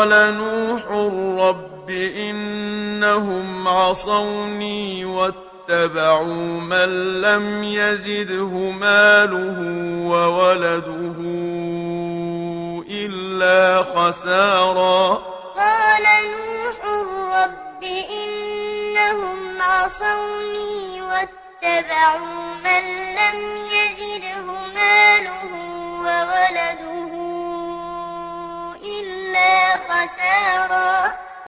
قال نوح رب إنهم عصوني واتبعوا من لم يزده ماله وولده إلا خسارا. قال نوح رب إنهم عصوني واتبعوا من لم